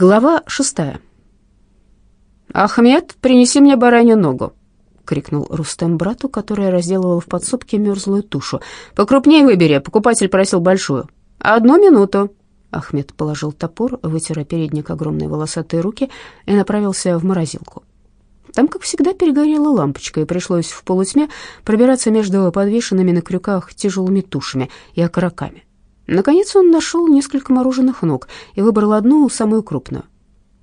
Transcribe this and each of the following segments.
Глава шестая. «Ахмед, принеси мне баранью ногу», — крикнул Рустем брату, который разделывал в подсобке мерзлую тушу. «Покрупнее выбери, покупатель просил большую». «Одну минуту». Ахмед положил топор, вытер передник огромные волосатые руки и направился в морозилку. Там, как всегда, перегорела лампочка, и пришлось в полутьме пробираться между подвешенными на крюках тяжелыми тушами и окороками. Наконец он нашел несколько мороженых ног и выбрал одну, самую крупную.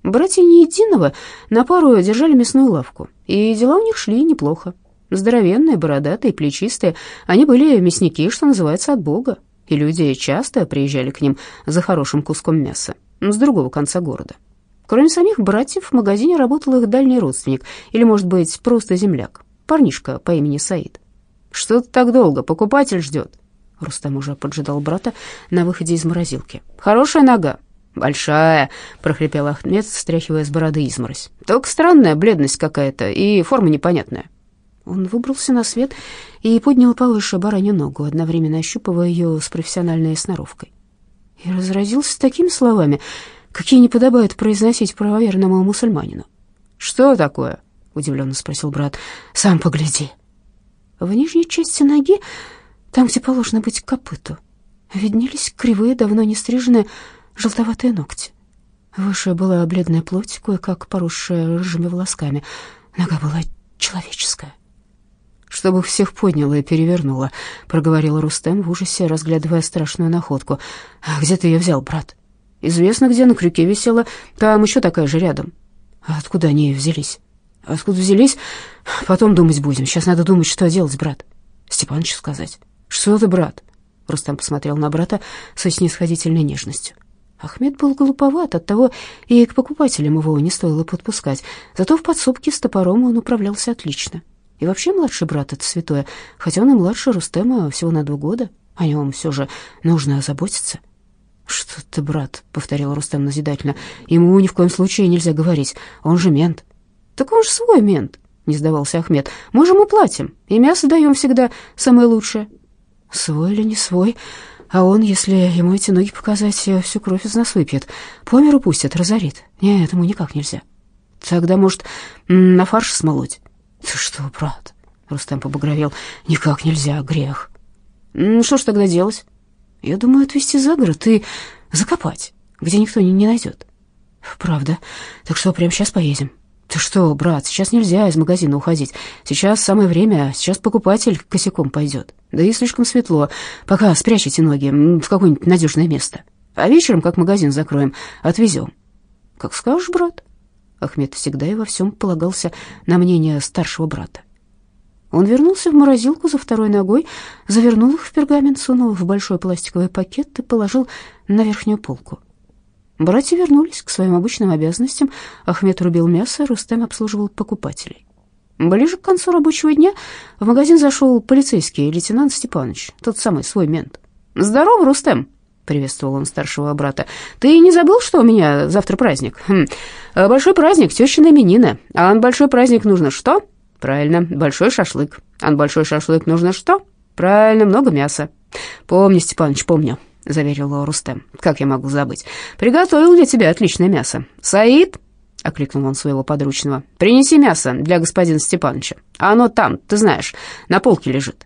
Братья не единого на пару держали мясную лавку, и дела у них шли неплохо. Здоровенные, бородатые, плечистые, они были мясники, что называется, от Бога, и люди часто приезжали к ним за хорошим куском мяса с другого конца города. Кроме самих братьев, в магазине работал их дальний родственник, или, может быть, просто земляк, парнишка по имени Саид. «Что-то так долго, покупатель ждет», Рустам уже поджидал брата на выходе из морозилки. «Хорошая нога?» «Большая», — прохрипел Ахмед, стряхивая с бороды изморозь. «Только странная бледность какая-то и форма непонятная». Он выбрался на свет и поднял повыше баранью ногу, одновременно ощупывая ее с профессиональной сноровкой. И разразился такими словами, какие не подобает произносить правоверному мусульманину. «Что такое?» — удивленно спросил брат. «Сам погляди». В нижней части ноги там, где положено быть копыту, виднелись кривые, давно не стриженные желтоватые ногти. Выше была бледная плоть, кое-как поросшая рыжими волосками. Нога была человеческая. «Чтобы всех подняла и перевернула», — проговорил Рустем в ужасе, разглядывая страшную находку. «А где ты ее взял, брат?» «Известно, где на крюке висела. Там еще такая же рядом». «А откуда они взялись?» «Откуда взялись? Потом думать будем. Сейчас надо думать, что делать, брат». «Степаныч сказать». «Что ты, брат?» Рустам посмотрел на брата со снисходительной нежностью. Ахмед был глуповат, оттого и к покупателям его не стоило подпускать. Зато в подсобке с топором он управлялся отлично. И вообще младший брат — это святое, хотя он и младше Рустема всего на два года. О нем все же нужно озаботиться. «Что ты, брат?» — повторил Рустем назидательно. «Ему ни в коем случае нельзя говорить, он же мент». «Так он же свой мент», — не сдавался Ахмед. «Мы же ему платим, и мясо даем всегда самое лучшее». Свой или не свой, а он, если ему эти ноги показать, всю кровь из нас выпьет. По миру пустят, разорит. Нет, ему никак нельзя. Тогда, может, на фарш смолоть? Ты что, брат? Рустам побагровел. Никак нельзя, грех. Что ж тогда делать? Я думаю, отвезти за город и закопать, где никто не найдет. Правда. Так что прямо сейчас поедем. «Ты что, брат, сейчас нельзя из магазина уходить. Сейчас самое время, сейчас покупатель косяком пойдет. Да и слишком светло. Пока спрячьте ноги в какое-нибудь надежное место. А вечером, как магазин закроем, отвезем». «Как скажешь, брат». Ахмед всегда и во всем полагался на мнение старшего брата. Он вернулся в морозилку за второй ногой, завернул их в пергамент, сунул в большой пластиковый пакет и положил на верхнюю полку. Братья вернулись к своим обычным обязанностям. Ахмед рубил мясо, Рустем обслуживал покупателей. Ближе к концу рабочего дня в магазин зашел полицейский лейтенант Степанович, тот самый свой мент. «Здорово, Рустем!» — приветствовал он старшего брата. «Ты не забыл, что у меня завтра праздник? Хм. Большой праздник, тещина именины. А на большой праздник нужно что?» «Правильно, большой шашлык. А на большой шашлык нужно что?» «Правильно, много мяса». «Помню, Степанович, помню заверил Рустем. «Как я могу забыть? Приготовил для тебя отличное мясо. Саид!» — окликнул он своего подручного. «Принеси мясо для господина Степановича. Оно там, ты знаешь, на полке лежит».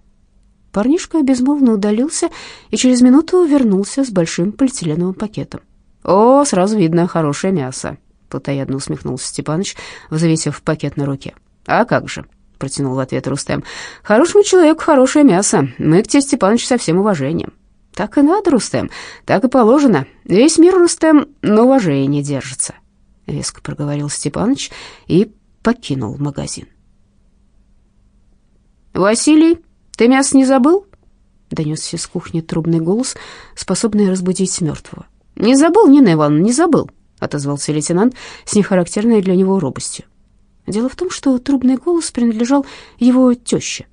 Парнишка безмолвно удалился и через минуту вернулся с большим полиэтиленовым пакетом. «О, сразу видно, хорошее мясо», — плотоядно усмехнулся Степаныч, взвесив пакет на руке. «А как же?» — протянул в ответ Рустем. «Хорошему человеку хорошее мясо. Мы к тебе, Степаныч, со всем уважением. Так и надо, Рустем, так и положено. Весь мир, Рустем, на уважении держится. Веско проговорил Степаныч и покинул магазин. «Василий, ты мясо не забыл?» Донесся из кухни трубный голос, способный разбудить мертвого. «Не забыл, Нина Ивановна, не забыл», — отозвался лейтенант с нехарактерной для него робостью. Дело в том, что трубный голос принадлежал его теще.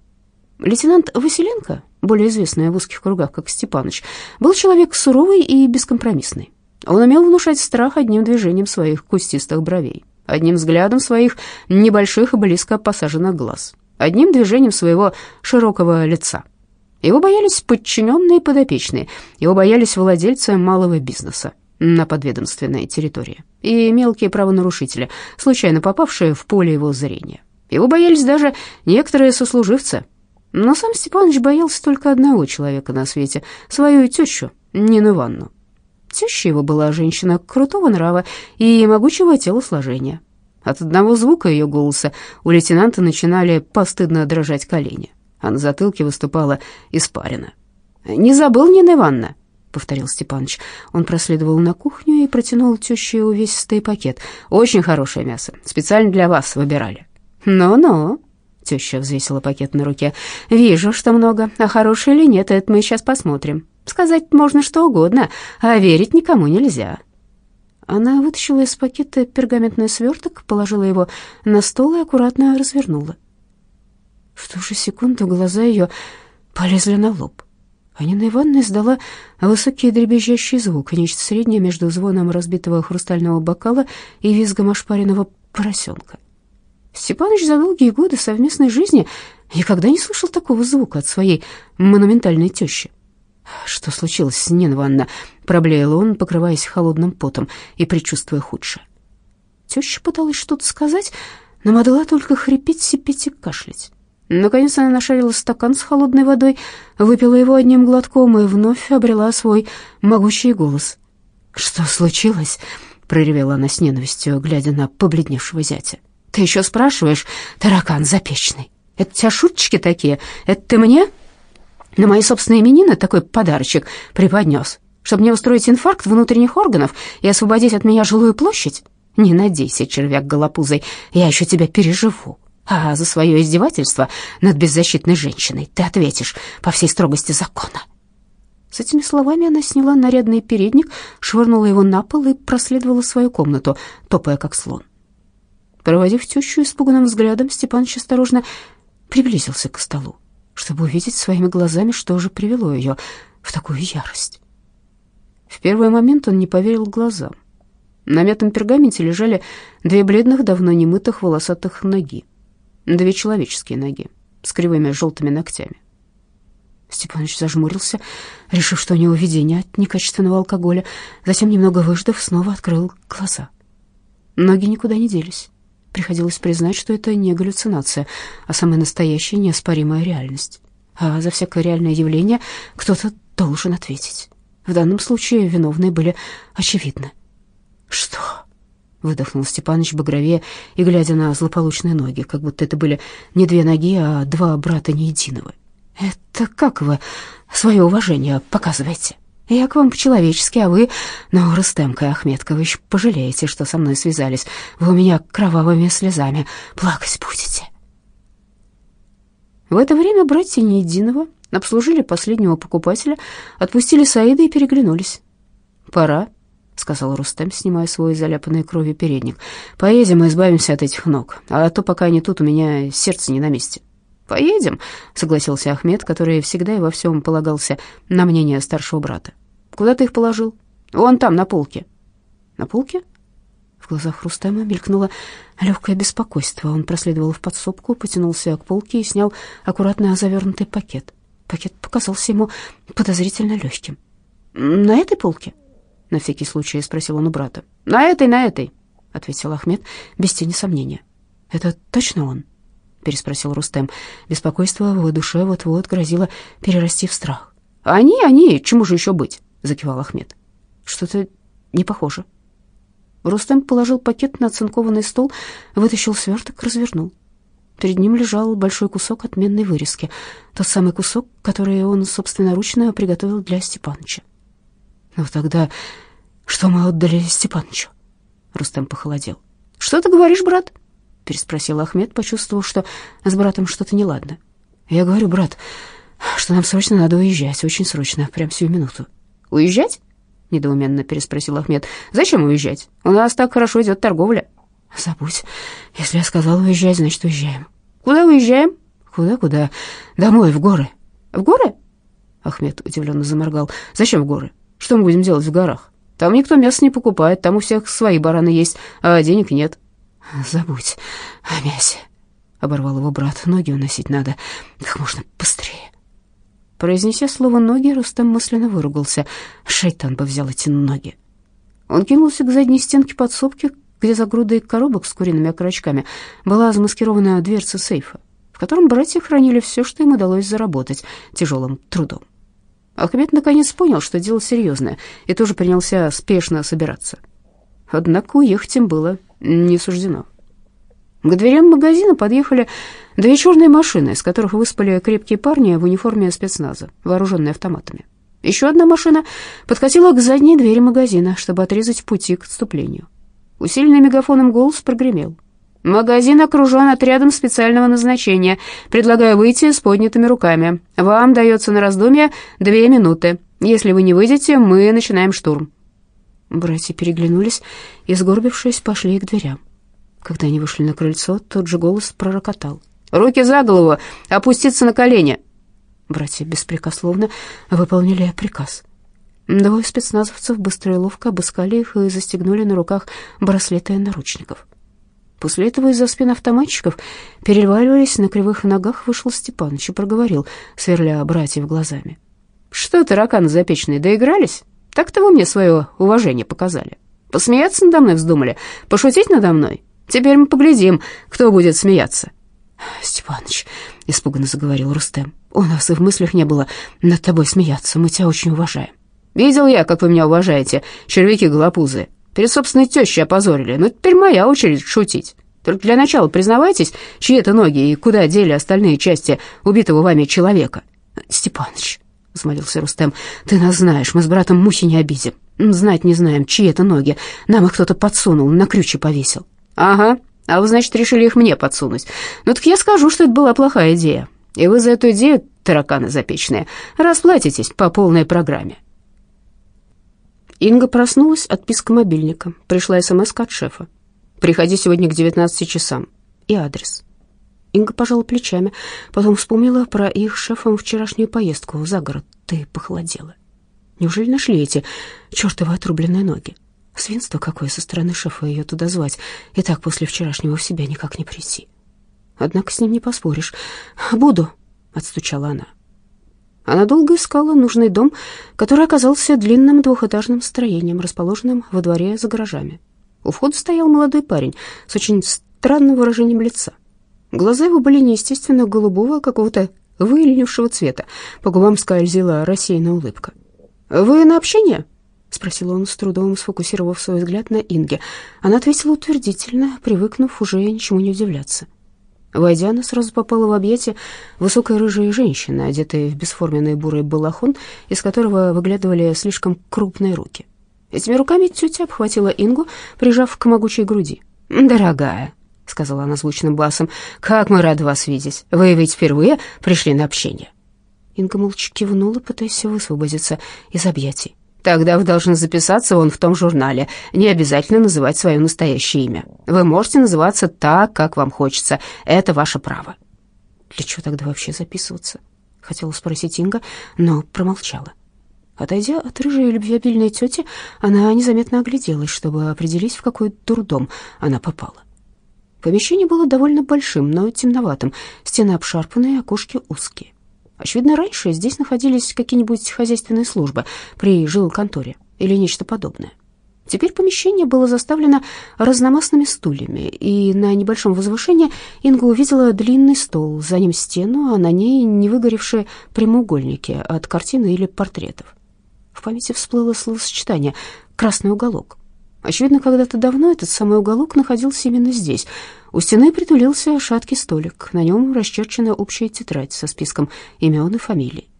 Лейтенант Василенко, более известный в узких кругах как Степаныч, был человек суровый и бескомпромиссный. Он умел внушать страх одним движением своих кустистых бровей, одним взглядом своих небольших и близко посаженных глаз, одним движением своего широкого лица. Его боялись подчиненные и подопечные, его боялись владельцы малого бизнеса. на подведомственной территории, и мелкие правонарушители, случайно попавшие в поле его зрения. Его боялись даже некоторые сослуживцы. Но сам Степанович боялся только одного человека на свете — свою тещу, Нину Ивановну. Теща его была женщина крутого нрава и могучего телосложения. От одного звука ее голоса у лейтенанта начинали постыдно дрожать колени, а на затылке выступала испарина. «Не забыл, Нина Ивановна?» — повторил Степаныч. Он проследовал на кухню и протянул теще увесистый пакет. «Очень хорошее мясо. Специально для вас выбирали». «Ну-ну», — теща взвесила пакет на руке. «Вижу, что много. А хорошее или нет, это мы сейчас посмотрим. Сказать можно что угодно, а верить никому нельзя». Она вытащила из пакета пергаментный сверток, положила его на стол и аккуратно развернула. В ту же секунду глаза ее полезли на лоб. А Нина Ивановна издала высокий дребезжащий звук, нечто среднее между звоном разбитого хрустального бокала и визгом ошпаренного поросенка. Степаныч за долгие годы совместной жизни никогда не слышал такого звука от своей монументальной тещи. «Что случилось, Нина Ивановна?» — проблеял он, покрываясь холодным потом и предчувствуя худшее. Теща пыталась что-то сказать, но могла только хрипеть, сипеть и кашлять. Наконец она нашарила стакан с холодной водой, выпила его одним глотком и вновь обрела свой могучий голос. «Что случилось?» — проревела она с ненавистью, глядя на побледневшего зятя. «Ты еще спрашиваешь, таракан запечный? Это у тебя шуточки такие? Это ты мне на мои собственные именины такой подарочек преподнес, чтобы мне устроить инфаркт внутренних органов и освободить от меня жилую площадь? Не надейся, червяк голопузый, я еще тебя переживу». А за свое издевательство над беззащитной женщиной ты ответишь по всей строгости закона. С этими словами она сняла нарядный передник, швырнула его на пол и проследовала свою комнату, топая как слон. Проводив тещу испуганным взглядом, Степаныч осторожно приблизился к столу, чтобы увидеть своими глазами, что же привело ее в такую ярость. В первый момент он не поверил глазам. На мятом пергаменте лежали две бледных, давно немытых волосатых ноги две человеческие ноги с кривыми желтыми ногтями. Степаныч зажмурился, решив, что у него видение от некачественного алкоголя, затем, немного выждав, снова открыл глаза. Ноги никуда не делись. Приходилось признать, что это не галлюцинация, а самая настоящая неоспоримая реальность. А за всякое реальное явление кто-то должен ответить. В данном случае виновные были очевидны. «Что?» выдохнул Степаныч багровее и глядя на злополучные ноги, как будто это были не две ноги, а два брата не единого. Это как вы свое уважение показываете? Я к вам по-человечески, а вы, ну, Рустемка и Ахметка, вы еще пожалеете, что со мной связались. Вы у меня кровавыми слезами плакать будете. В это время братья Неединого обслужили последнего покупателя, отпустили Саида и переглянулись. «Пора», сказал Рустем, снимая свой заляпанный кровью передник. «Поедем и избавимся от этих ног, а то пока они тут, у меня сердце не на месте». «Поедем», — согласился Ахмед, который всегда и во всем полагался на мнение старшего брата. «Куда ты их положил?» «Вон там, на полке». «На полке?» В глазах Рустема мелькнуло легкое беспокойство. Он проследовал в подсобку, потянулся к полке и снял аккуратно завернутый пакет. Пакет показался ему подозрительно легким. «На этой полке?» — на всякий случай спросил он у брата. «На этой, на этой», — ответил Ахмед без тени сомнения. «Это точно он?» — переспросил Рустем. Беспокойство в его душе вот-вот грозило перерасти в страх. «Они, они, чему же еще быть?» — закивал Ахмед. «Что-то не похоже». Рустем положил пакет на оцинкованный стол, вытащил сверток, развернул. Перед ним лежал большой кусок отменной вырезки, тот самый кусок, который он собственноручно приготовил для Степаныча. «Ну тогда что мы отдали Степанычу?» Рустем похолодел. «Что ты говоришь, брат?» Переспросил Ахмед, почувствовав, что с братом что-то неладно. «Я говорю, брат, что нам срочно надо уезжать, очень срочно, прямо сию минуту». «Уезжать?» — недоуменно переспросил Ахмед. «Зачем уезжать? У нас так хорошо идет торговля». «Забудь. Если я сказал уезжать, значит, уезжаем». «Куда уезжаем?» «Куда-куда? Домой, в горы». «В горы?» Ахмед удивленно заморгал. «Зачем в горы? Что мы будем делать в горах? Там никто мясо не покупает, там у всех свои бараны есть, а денег нет». «Забудь о мясе», — оборвал его брат. «Ноги уносить надо как можно быстрее». Произнеся слово «ноги», Рустам мысленно выругался. Шайтан бы взял эти ноги. Он кинулся к задней стенке подсобки, где за грудой коробок с куриными окорочками была замаскирована дверца сейфа, в котором братья хранили все, что им удалось заработать тяжелым трудом. Ахмед наконец понял, что дело серьезное, и тоже принялся спешно собираться. Однако уехать им было не суждено. К дверям магазина подъехали две черные машины, из которых выспали крепкие парни в униформе спецназа, вооруженные автоматами. Еще одна машина подкатила к задней двери магазина, чтобы отрезать пути к отступлению. Усиленный мегафоном голос прогремел. «Магазин окружен отрядом специального назначения. Предлагаю выйти с поднятыми руками. Вам дается на раздумье две минуты. Если вы не выйдете, мы начинаем штурм». Братья переглянулись и, сгорбившись, пошли к дверям. Когда они вышли на крыльцо, тот же голос пророкотал. «Руки за голову! Опуститься на колени!» Братья беспрекословно выполнили приказ. Двое спецназовцев быстро и ловко обыскали их и застегнули на руках браслеты наручников. После этого из-за спин автоматчиков, переваливаясь на кривых ногах, вышел Степаныч и проговорил, сверля братьев глазами. «Что, тараканы запечные, доигрались? Так-то вы мне свое уважение показали. Посмеяться надо мной вздумали? Пошутить надо мной? Теперь мы поглядим, кто будет смеяться». «Степаныч», — испуганно заговорил Рустем, — «у нас и в мыслях не было над тобой смеяться, мы тебя очень уважаем». «Видел я, как вы меня уважаете, червяки-голопузы. Перед собственной тещей опозорили, но теперь моя очередь шутить. Только для начала признавайтесь, чьи это ноги и куда дели остальные части убитого вами человека». «Степаныч», — взмолился Рустем, — «ты нас знаешь, мы с братом мухи не обидим. Знать не знаем, чьи это ноги. Нам их кто-то подсунул, на крюче повесил». «Ага, а вы, значит, решили их мне подсунуть. Ну так я скажу, что это была плохая идея. И вы за эту идею, тараканы запечные, расплатитесь по полной программе. Инга проснулась от писка мобильника. Пришла смс от шефа. «Приходи сегодня к 19 часам». И адрес. Инга пожала плечами, потом вспомнила про их шефом вчерашнюю поездку за город. Ты похолодела. Неужели нашли эти чертовы отрубленные ноги? Свинство какое со стороны шефа ее туда звать, и так после вчерашнего в себя никак не прийти. Однако с ним не поспоришь. «Буду», — отстучала она. Она долго искала нужный дом, который оказался длинным двухэтажным строением, расположенным во дворе за гаражами. У входа стоял молодой парень с очень странным выражением лица. Глаза его были неестественно голубого, какого-то выленившего цвета. По губам скользила рассеянная улыбка. «Вы на общение?» — спросил он с трудом, сфокусировав свой взгляд на Инге. Она ответила утвердительно, привыкнув уже ничему не удивляться. Войдя, она сразу попала в объятия высокой рыжей женщины, одетой в бесформенный бурый балахон, из которого выглядывали слишком крупные руки. Этими руками тетя обхватила Ингу, прижав к могучей груди. «Дорогая», — сказала она звучным басом, — «как мы рады вас видеть. Вы ведь впервые пришли на общение». Инга молча кивнула, пытаясь высвободиться из объятий. Тогда вы должны записаться вон в том журнале. Не обязательно называть свое настоящее имя. Вы можете называться так, как вам хочется. Это ваше право. Для чего тогда вообще записываться? Хотела спросить Инга, но промолчала. Отойдя от рыжей любвеобильной тети, она незаметно огляделась, чтобы определить, в какой дурдом она попала. Помещение было довольно большим, но темноватым. Стены обшарпанные, окошки узкие. Очевидно, раньше здесь находились какие-нибудь хозяйственные службы при жилконторе или нечто подобное. Теперь помещение было заставлено разномастными стульями, и на небольшом возвышении Инга увидела длинный стол, за ним стену, а на ней не выгоревшие прямоугольники от картины или портретов. В памяти всплыло словосочетание «красный уголок». Очевидно, когда-то давно этот самый уголок находился именно здесь. У стены притулился шаткий столик. На нем расчерчена общая тетрадь со списком имен и фамилий.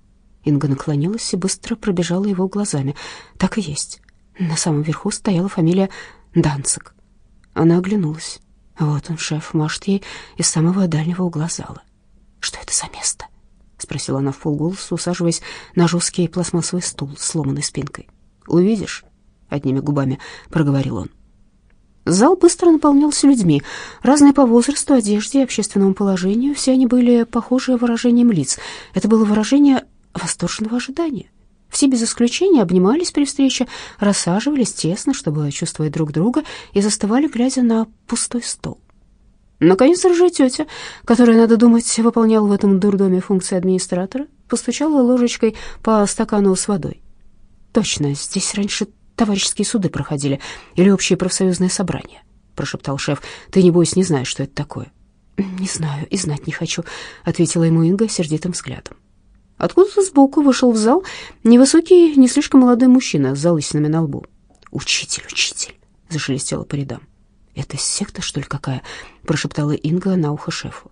Инга наклонилась и быстро пробежала его глазами. Так и есть. На самом верху стояла фамилия Данцик. Она оглянулась. Вот он, шеф, машет ей из самого дальнего угла зала. «Что это за место?» — спросила она в полголоса, усаживаясь на жесткий пластмассовый стул с сломанной спинкой. «Увидишь?» — одними губами проговорил он. Зал быстро наполнялся людьми, разные по возрасту, одежде и общественному положению. Все они были похожи выражением лиц. Это было выражение восторженного ожидания. Все без исключения обнимались при встрече, рассаживались тесно, чтобы чувствовать друг друга, и застывали, глядя на пустой стол. Наконец, рыжая тетя, которая, надо думать, выполняла в этом дурдоме функции администратора, постучала ложечкой по стакану с водой. «Точно, здесь раньше товарищеские суды проходили или общие профсоюзные собрания», — прошептал шеф. «Ты, небось, не знаешь, что это такое?» «Не знаю и знать не хочу», — ответила ему Инга сердитым взглядом. Откуда-то сбоку вышел в зал невысокий, не слишком молодой мужчина с залысинами на лбу. «Учитель, учитель!» — зашелестело по рядам. «Это секта, что ли, какая?» — прошептала Инга на ухо шефу.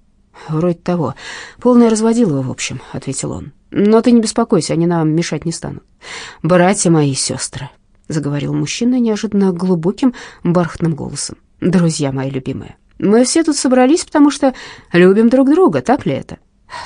«Вроде того. Полное разводилово, в общем», — ответил он. «Но ты не беспокойся, они нам мешать не станут». «Братья мои сестры», — заговорил мужчина неожиданно глубоким бархатным голосом. «Друзья мои любимые, мы все тут собрались, потому что любим друг друга, так ли это?»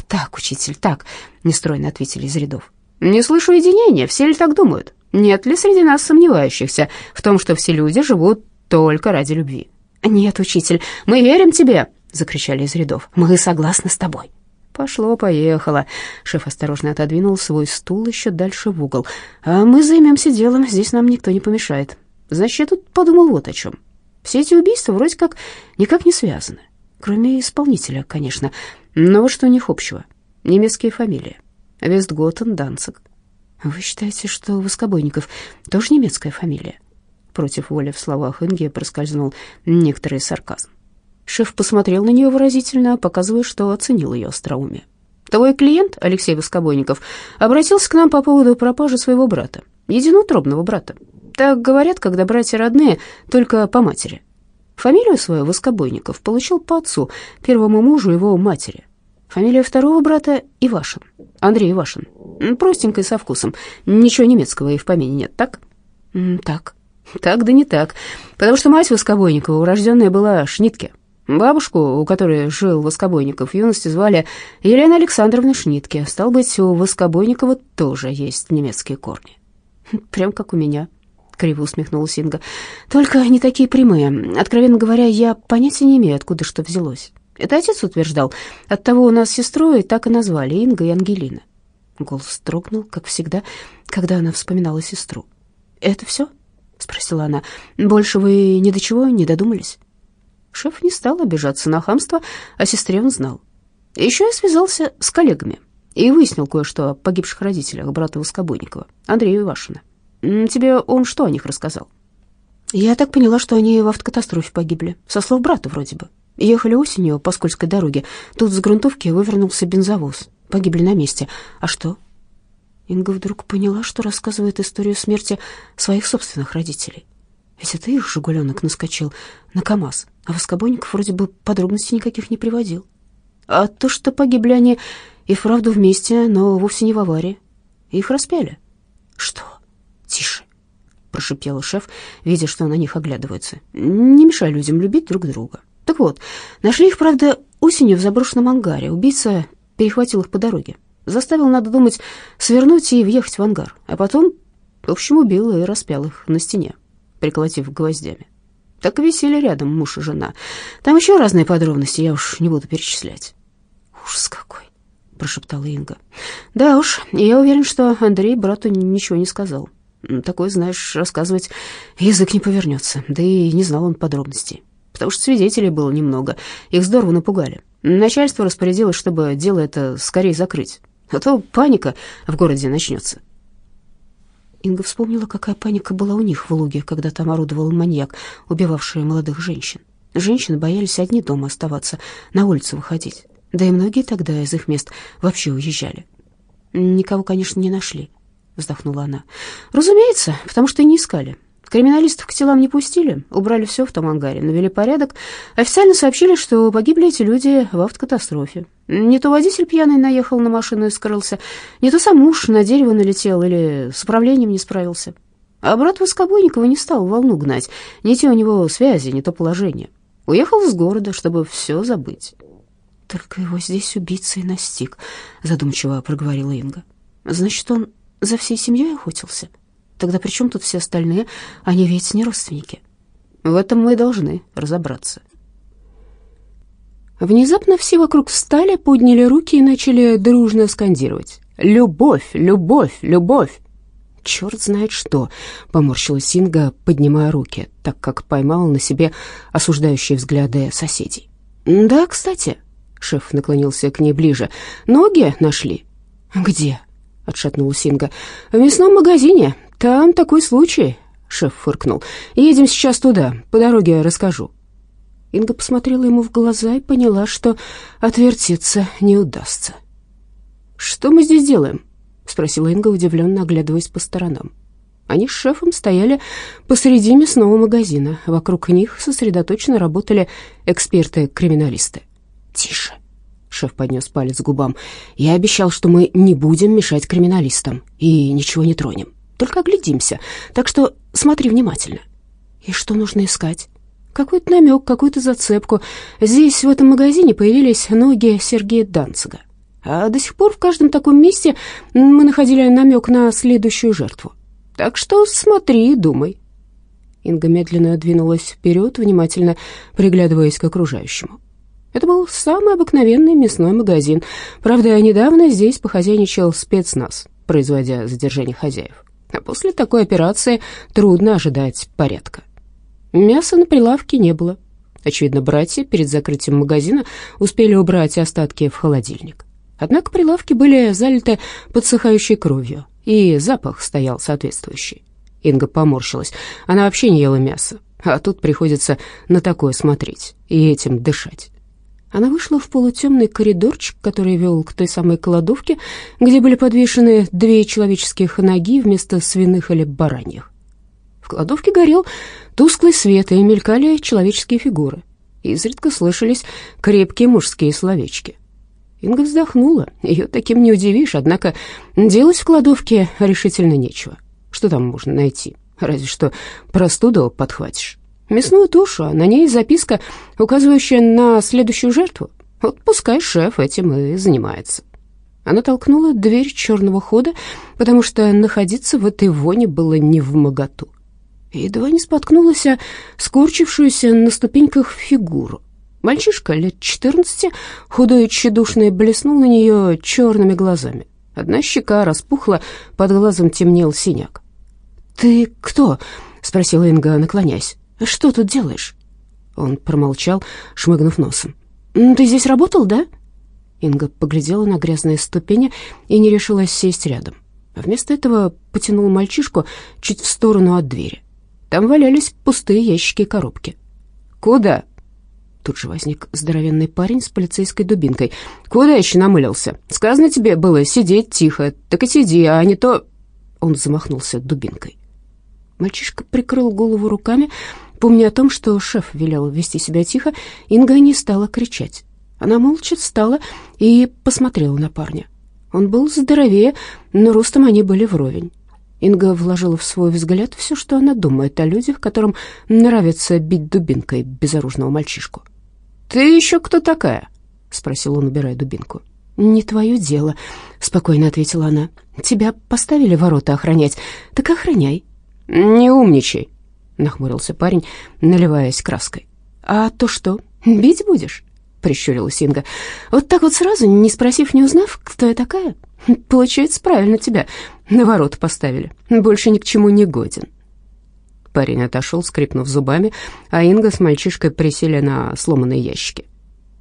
«Так, учитель, так», — нестройно ответили из рядов. «Не слышу единения, все ли так думают? Нет ли среди нас сомневающихся в том, что все люди живут только ради любви?» «Нет, учитель, мы верим тебе», — закричали из рядов. «Мы согласны с тобой». «Пошло-поехало». Шеф осторожно отодвинул свой стул еще дальше в угол. «А мы займемся делом, здесь нам никто не помешает». Значит, я тут подумал вот о чем. Все эти убийства вроде как никак не связаны. Кроме исполнителя, конечно. Но вот что у них общего? Немецкие фамилии. Вестготен, Данцик. Вы считаете, что у Воскобойников тоже немецкая фамилия? Против воли в словах Инги проскользнул некоторый сарказм. Шеф посмотрел на нее выразительно, показывая, что оценил ее остроумие. Твой клиент, Алексей Воскобойников, обратился к нам по поводу пропажи своего брата, единоутробного брата. Так говорят, когда братья родные, только по матери. Фамилию свою Воскобойников получил по отцу, первому мужу его матери. Фамилия второго брата Ивашин, Андрей Ивашин. Простенькая, со вкусом. Ничего немецкого и в помине нет, так? Так. Так да не так. Потому что мать Воскобойникова урожденная была Шнитке. Бабушку, у которой жил Воскобойников, в юности звали Елена Александровна Шнитке. Стал быть, у Воскобойникова тоже есть немецкие корни. Прям как у меня криво усмехнулась Инга. Только не такие прямые. Откровенно говоря, я понятия не имею, откуда что взялось. Это отец утверждал. Оттого у нас с сестрой так и назвали Инга и Ангелина. Голос дрогнул, как всегда, когда она вспоминала сестру. «Это все?» — спросила она. «Больше вы ни до чего не додумались?» Шеф не стал обижаться на хамство, а сестре он знал. Еще я связался с коллегами и выяснил кое-что о погибших родителях брата Воскобойникова, Андрея Ивашина. Тебе он что о них рассказал? Я так поняла, что они в автокатастрофе погибли. Со слов брата вроде бы. Ехали осенью по скользкой дороге. Тут с грунтовки вывернулся бензовоз. Погибли на месте. А что? Инга вдруг поняла, что рассказывает историю смерти своих собственных родителей. Ведь это их «Жигуленок» наскочил на КамАЗ, а Воскобойников вроде бы подробностей никаких не приводил. А то, что погибли они и вправду вместе, но вовсе не в аварии. Их распяли. Что? «Тише», — прошипел шеф, видя, что на них оглядываются. «Не мешай людям любить друг друга». Так вот, нашли их, правда, осенью в заброшенном ангаре. Убийца перехватил их по дороге. Заставил, надо думать, свернуть и въехать в ангар. А потом, в общем, убил и распял их на стене, приколотив гвоздями. Так и висели рядом муж и жена. Там еще разные подробности, я уж не буду перечислять. «Ужас какой!» — прошептала Инга. «Да уж, я уверен, что Андрей брату ничего не сказал». Такое, знаешь, рассказывать язык не повернется, да и не знал он подробностей, потому что свидетелей было немного, их здорово напугали. Начальство распорядилось, чтобы дело это скорее закрыть, а то паника в городе начнется. Инга вспомнила, какая паника была у них в Луге, когда там орудовал маньяк, убивавший молодых женщин. Женщины боялись одни дома оставаться, на улицу выходить. Да и многие тогда из их мест вообще уезжали. Никого, конечно, не нашли вздохнула она. Разумеется, потому что и не искали. Криминалистов к телам не пустили, убрали все в том ангаре, навели порядок. Официально сообщили, что погибли эти люди в автокатастрофе. Не то водитель пьяный наехал на машину и скрылся, не то сам муж на дерево налетел или с управлением не справился. А брат Воскобойникова не стал волну гнать, не те у него связи, не то положение. Уехал из города, чтобы все забыть. «Только его здесь убийца и настиг», — задумчиво проговорила Инга. «Значит, он за всей семьей охотился? Тогда при чем тут все остальные? Они ведь не родственники. В этом мы и должны разобраться. Внезапно все вокруг встали, подняли руки и начали дружно скандировать. «Любовь! Любовь! Любовь!» «Черт знает что!» — поморщилась Синга, поднимая руки, так как поймала на себе осуждающие взгляды соседей. «Да, кстати», — шеф наклонился к ней ближе, — «ноги нашли». «Где?» отшатнулась Инга. «В мясном магазине. Там такой случай. шеф фыркнул. «Едем сейчас туда, по дороге расскажу». Инга посмотрела ему в глаза и поняла, что отвертеться не удастся. «Что мы здесь делаем?» — спросила Инга, удивленно оглядываясь по сторонам. Они с шефом стояли посреди мясного магазина. Вокруг них сосредоточенно работали эксперты-криминалисты. «Тише!» — шеф поднес палец к губам. «Я обещал, что мы не будем мешать криминалистам и ничего не тронем. Только оглядимся. Так что смотри внимательно». «И что нужно искать?» Какой-то намек, какую-то зацепку. Здесь, в этом магазине, появились ноги Сергея Данцига. А до сих пор в каждом таком месте мы находили намек на следующую жертву. Так что смотри и думай». Инга медленно двинулась вперед, внимательно приглядываясь к окружающему. Это был самый обыкновенный мясной магазин. Правда, недавно здесь похозяйничал спецназ, производя задержание хозяев. А после такой операции трудно ожидать порядка. Мяса на прилавке не было. Очевидно, братья перед закрытием магазина успели убрать остатки в холодильник. Однако прилавки были залиты подсыхающей кровью, и запах стоял соответствующий. Инга поморщилась. Она вообще не ела мясо, а тут приходится на такое смотреть и этим дышать. Она вышла в полутемный коридорчик, который вел к той самой кладовке, где были подвешены две человеческих ноги вместо свиных или бараньих. Кладовке горел тусклый свет, и мелькали человеческие фигуры. Изредка слышались крепкие мужские словечки. Инга вздохнула. Ее таким не удивишь, однако делать в кладовке решительно нечего. Что там можно найти? Разве что простуду подхватишь. Мясную тушу, а на ней записка, указывающая на следующую жертву. Вот пускай шеф этим и занимается. Она толкнула дверь черного хода, потому что находиться в этой воне было не в моготу. Едва не споткнулась о скорчившуюся на ступеньках фигуру. Мальчишка лет четырнадцати, худой и тщедушный, блеснул на нее черными глазами. Одна щека распухла, под глазом темнел синяк. «Ты кто?» — спросила Инга, наклоняясь. «Что тут делаешь?» Он промолчал, шмыгнув носом. «Ты здесь работал, да?» Инга поглядела на грязные ступени и не решилась сесть рядом. вместо этого потянула мальчишку чуть в сторону от двери. Там валялись пустые ящики и коробки. «Куда?» Тут же возник здоровенный парень с полицейской дубинкой. «Куда еще намылился? Сказано тебе было сидеть тихо. Так и сиди, а не то...» Он замахнулся дубинкой. Мальчишка прикрыл голову руками, помня о том, что шеф велел вести себя тихо, Инга не стала кричать. Она молча встала и посмотрела на парня. Он был здоровее, но ростом они были вровень. Инга вложила в свой взгляд все, что она думает о людях, которым нравится бить дубинкой безоружного мальчишку. «Ты еще кто такая?» — спросил он, убирая дубинку. «Не твое дело», — спокойно ответила она. «Тебя поставили ворота охранять, так охраняй». «Не умничай», — нахмурился парень, наливаясь краской. «А то что, бить будешь?» — прищурилась Инга. «Вот так вот сразу, не спросив, не узнав, кто я такая? Получается, правильно тебя на ворот поставили. Больше ни к чему не годен». Парень отошел, скрипнув зубами, а Инга с мальчишкой присели на сломанные ящики.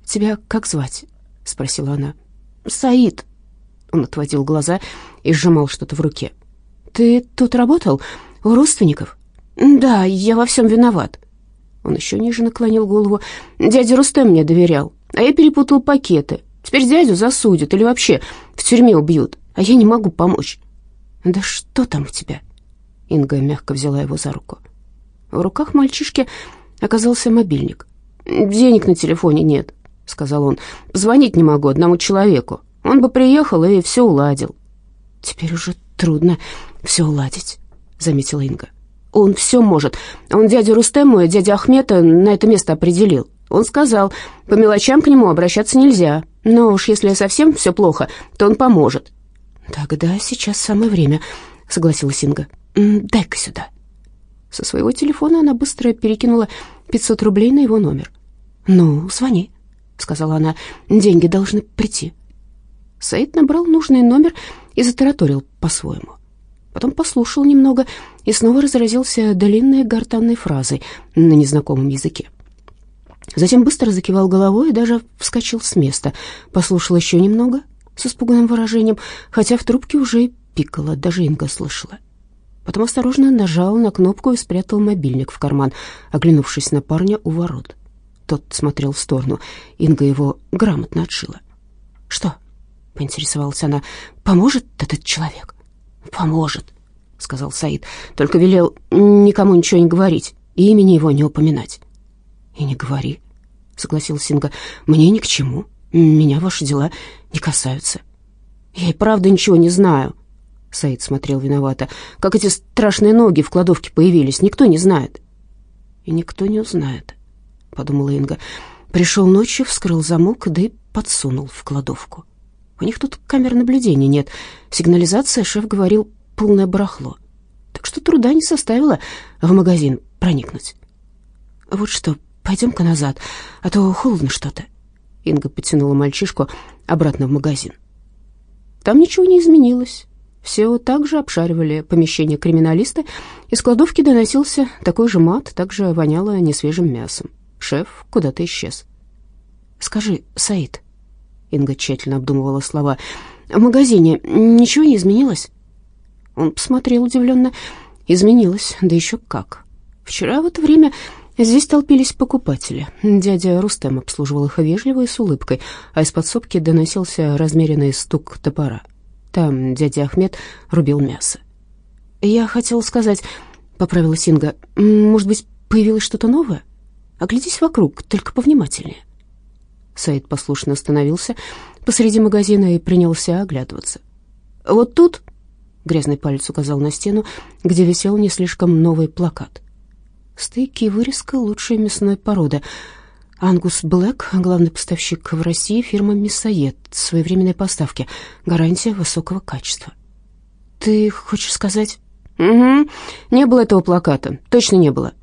«Тебя как звать?» — спросила она. «Саид». Он отводил глаза и сжимал что-то в руке. «Ты тут работал? У родственников?» «Да, я во всем виноват». Он еще ниже наклонил голову. «Дядя Рустем мне доверял, а я перепутал пакеты. Теперь дядю засудят или вообще в тюрьме убьют, а я не могу помочь». «Да что там у тебя?» Инга мягко взяла его за руку. В руках мальчишки оказался мобильник. «Денег на телефоне нет», — сказал он. «Звонить не могу одному человеку. Он бы приехал и все уладил». «Теперь уже трудно все уладить», — заметила Инга. «Он все может. Он дядю Рустему и дядя Ахмета на это место определил. Он сказал, по мелочам к нему обращаться нельзя, но уж если совсем все плохо, то он поможет». «Тогда сейчас самое время», — согласилась Инга. «Дай-ка сюда». Со своего телефона она быстро перекинула 500 рублей на его номер. «Ну, звони», — сказала она, — «деньги должны прийти». Саид набрал нужный номер и затараторил по-своему. Потом послушал немного и снова разразился длинной гортанной фразой на незнакомом языке. Затем быстро закивал головой и даже вскочил с места. Послушал еще немного с испуганным выражением, хотя в трубке уже пикало, даже Инга слышала. Потом осторожно нажал на кнопку и спрятал мобильник в карман, оглянувшись на парня у ворот. Тот смотрел в сторону. Инга его грамотно отшила. «Что?» — поинтересовалась она. «Поможет этот человек?» «Поможет», — сказал Саид. «Только велел никому ничего не говорить и имени его не упоминать». «И не говори», — согласилась Инга. «Мне ни к чему. Меня ваши дела не касаются». «Я и правда ничего не знаю», — Саид смотрел виновато. «Как эти страшные ноги в кладовке появились, никто не знает». «И никто не узнает», — подумала Инга. Пришел ночью, вскрыл замок, да и подсунул в кладовку. У них тут камер наблюдения нет. Сигнализация, шеф говорил, полное барахло. Так что труда не составило в магазин проникнуть. Вот что, пойдем-ка назад, а то холодно что-то. Инга потянула мальчишку обратно в магазин. Там ничего не изменилось. Все также обшаривали помещение криминалиста. Из кладовки доносился такой же мат, также воняло несвежим мясом. Шеф куда-то исчез. «Скажи, Саид», — Инга тщательно обдумывала слова, — «в магазине ничего не изменилось?» Он посмотрел удивленно. «Изменилось, да еще как. Вчера в это время здесь толпились покупатели. Дядя Рустем обслуживал их вежливо и с улыбкой, а из подсобки доносился размеренный стук топора. Там дядя Ахмед рубил мясо. «Я хотела сказать...» — поправила Синга. «Может быть, появилось что-то новое? Оглядись вокруг, только повнимательнее». Саид послушно остановился посреди магазина и принялся оглядываться. «Вот тут...» — грязный палец указал на стену, где висел не слишком новый плакат. «Стейки и вырезка лучшей мясной породы...» Ангус Блэк, главный поставщик в России, фирма Мясоед, своевременной поставки, гарантия высокого качества. Ты хочешь сказать? Угу, не было этого плаката, точно не было.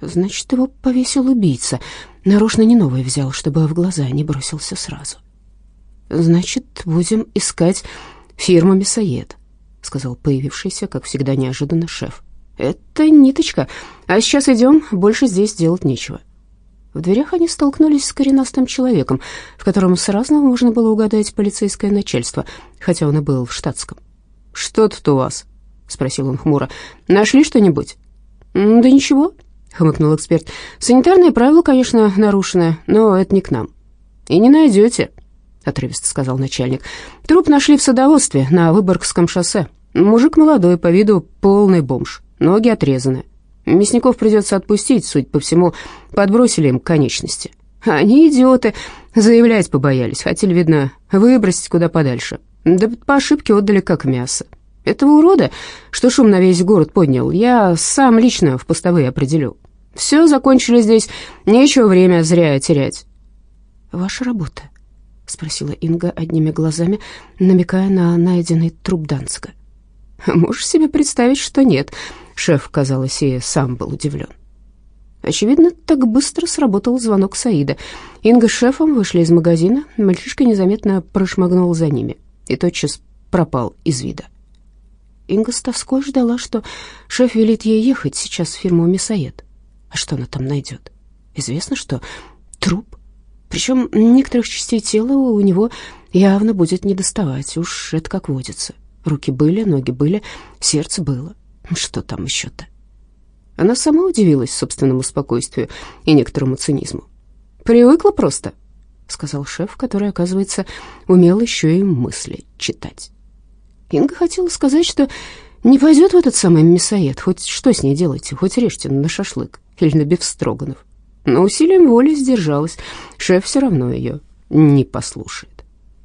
Значит, его повесил убийца, нарочно не новый взял, чтобы в глаза не бросился сразу. Значит, будем искать фирму Мясоед, сказал появившийся, как всегда, неожиданно шеф. Это ниточка, а сейчас идем, больше здесь делать нечего. В дверях они столкнулись с коренастым человеком, в котором сразу можно было угадать полицейское начальство, хотя он и был в штатском. «Что тут у вас?» — спросил он хмуро. «Нашли что-нибудь?» «Да ничего», — хмыкнул эксперт. «Санитарные правила, конечно, нарушены, но это не к нам». «И не найдете», — отрывисто сказал начальник. «Труп нашли в садоводстве на Выборгском шоссе. Мужик молодой, по виду полный бомж, ноги отрезаны». Мясников придется отпустить, суть по всему, подбросили им конечности. Они идиоты, заявлять побоялись, хотели, видно, выбросить куда подальше. Да по ошибке отдали как мясо. Этого урода, что шум на весь город поднял, я сам лично в постовые определю. Все, закончили здесь, нечего время зря терять. «Ваша работа?» — спросила Инга одними глазами, намекая на найденный труп Данцига. «Можешь себе представить, что нет», Шеф, казалось, и сам был удивлен. Очевидно, так быстро сработал звонок Саида. Инга с шефом вышли из магазина, мальчишка незаметно прошмыгнул за ними и тотчас пропал из вида. Инга с тоской ждала, что шеф велит ей ехать сейчас в фирму «Мясоед». А что она там найдет? Известно, что труп. Причем некоторых частей тела у него явно будет недоставать, уж это как водится. Руки были, ноги были, сердце было. Что там еще-то? Она сама удивилась собственному спокойствию и некоторому цинизму. «Привыкла просто», — сказал шеф, который, оказывается, умел еще и мысли читать. Инга хотела сказать, что не пойдет в этот самый мясоед, хоть что с ней делаете, хоть режьте на шашлык или на бифстроганов. Но усилием воли сдержалась, шеф все равно ее не послушает.